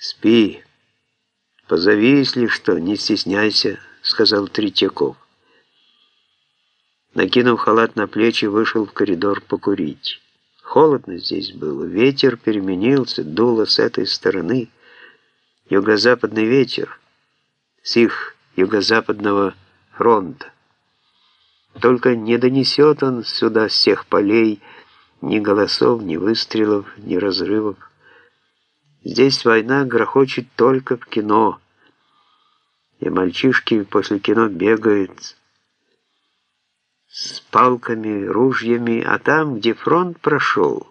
«Спи. Позови, если что, не стесняйся», — сказал Третьяков. Накинув халат на плечи, вышел в коридор покурить. Холодно здесь было, ветер переменился, дуло с этой стороны. Юго-западный ветер с их юго-западного фронта. Только не донесет он сюда с тех полей ни голосов, ни выстрелов, ни разрывов. Здесь война грохочет только в кино, и мальчишки после кино бегают с палками, ружьями, а там, где фронт прошел,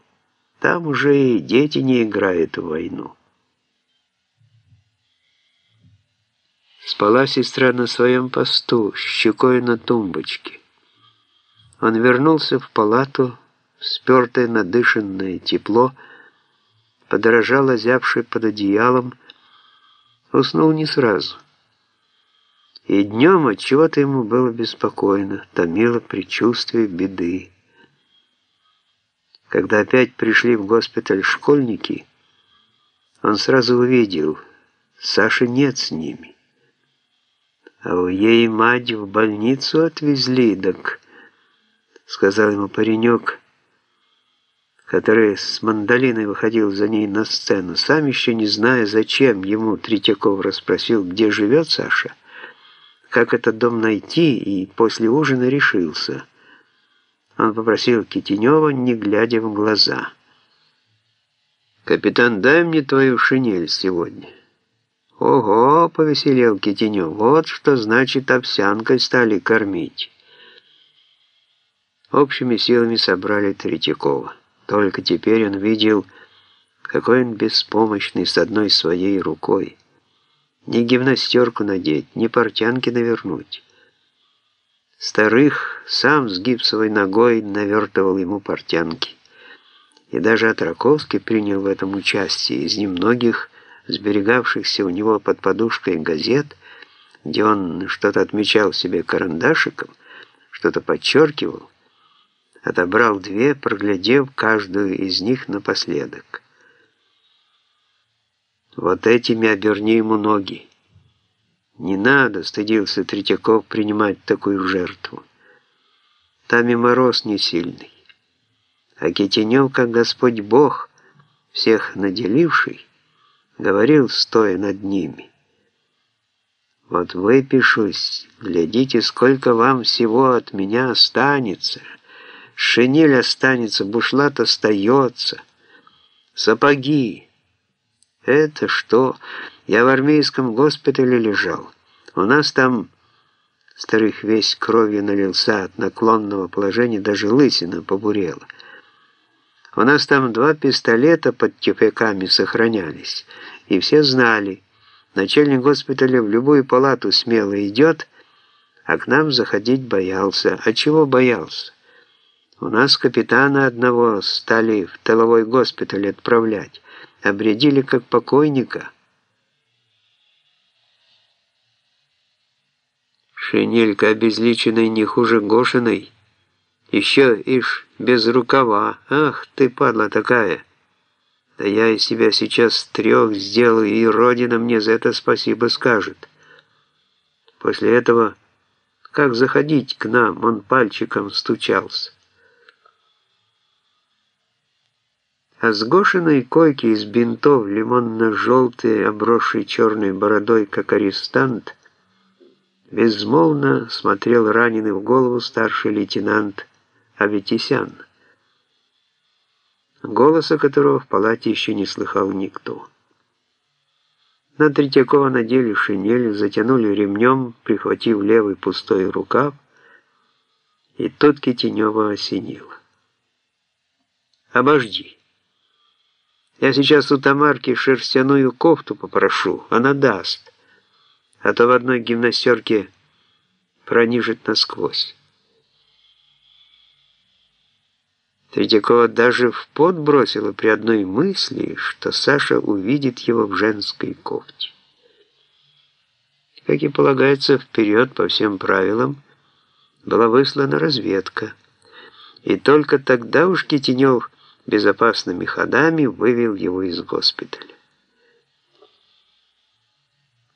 там уже и дети не играют в войну. Спала сестра на своем посту, щекой на тумбочке. Он вернулся в палату, спертое надышанное тепло, подорожал озябший под одеялом, уснул не сразу. И днем от чего-то ему было беспокойно, томило предчувствие беды. Когда опять пришли в госпиталь школьники, он сразу увидел, Саши нет с ними. А у ей мать в больницу отвезли, так, сказал ему паренек, который с мандолиной выходил за ней на сцену, сам еще не зная, зачем ему Третьяков расспросил, где живет Саша, как этот дом найти, и после ужина решился. Он попросил Китенева, не глядя в глаза. «Капитан, дай мне твою шинель сегодня». «Ого!» — повеселел Китенев. «Вот что значит овсянкой стали кормить». Общими силами собрали Третьякова. Только теперь он видел, какой он беспомощный с одной своей рукой. Ни гимнастерку надеть, ни портянки навернуть. Старых сам с гипсовой ногой навертывал ему портянки. И даже Атраковский принял в этом участие. Из немногих сберегавшихся у него под подушкой газет, где он что-то отмечал себе карандашиком, что-то подчеркивал, отобрал две, проглядев каждую из них напоследок. «Вот этими оберни ему ноги». «Не надо», — стыдился Третьяков, — «принимать такую жертву. Там и мороз не сильный. А Китенев, как Господь Бог, всех наделивший, говорил, стоя над ними. «Вот выпишусь, глядите, сколько вам всего от меня останется». Шинель останется, бушлат остается. Сапоги. Это что? Я в армейском госпитале лежал. У нас там... Старых весь кровью налился от наклонного положения, даже лысина побурела. У нас там два пистолета под тюфяками сохранялись, и все знали, начальник госпиталя в любую палату смело идет, а к нам заходить боялся. А чего боялся? У нас капитана одного стали в тыловой госпиталь отправлять. Обредили как покойника. Шинелька обезличенной не хуже Гошиной. Еще, ишь, без рукава. Ах, ты, падла такая. Да я из себя сейчас трех сделаю, и Родина мне за это спасибо скажет. После этого, как заходить к нам, он пальчиком стучался. А с Гошиной койки из бинтов, лимонно-желтый, обросший черной бородой, как арестант, безмолвно смотрел раненый в голову старший лейтенант Аветисян, голоса которого в палате еще не слыхал никто. На Третьякова надели шинель, затянули ремнем, прихватив левый пустой рукав, и тут Китенева осенило. «Обожди!» Я сейчас у Тамарки шерстяную кофту попрошу, она даст. А то в одной гимнастерке пронижит насквозь. Третьякова даже в пот бросила при одной мысли, что Саша увидит его в женской кофте. Как и полагается, вперед по всем правилам была выслана разведка. И только тогда уж Китенев безопасными ходами вывел его из госпиталя.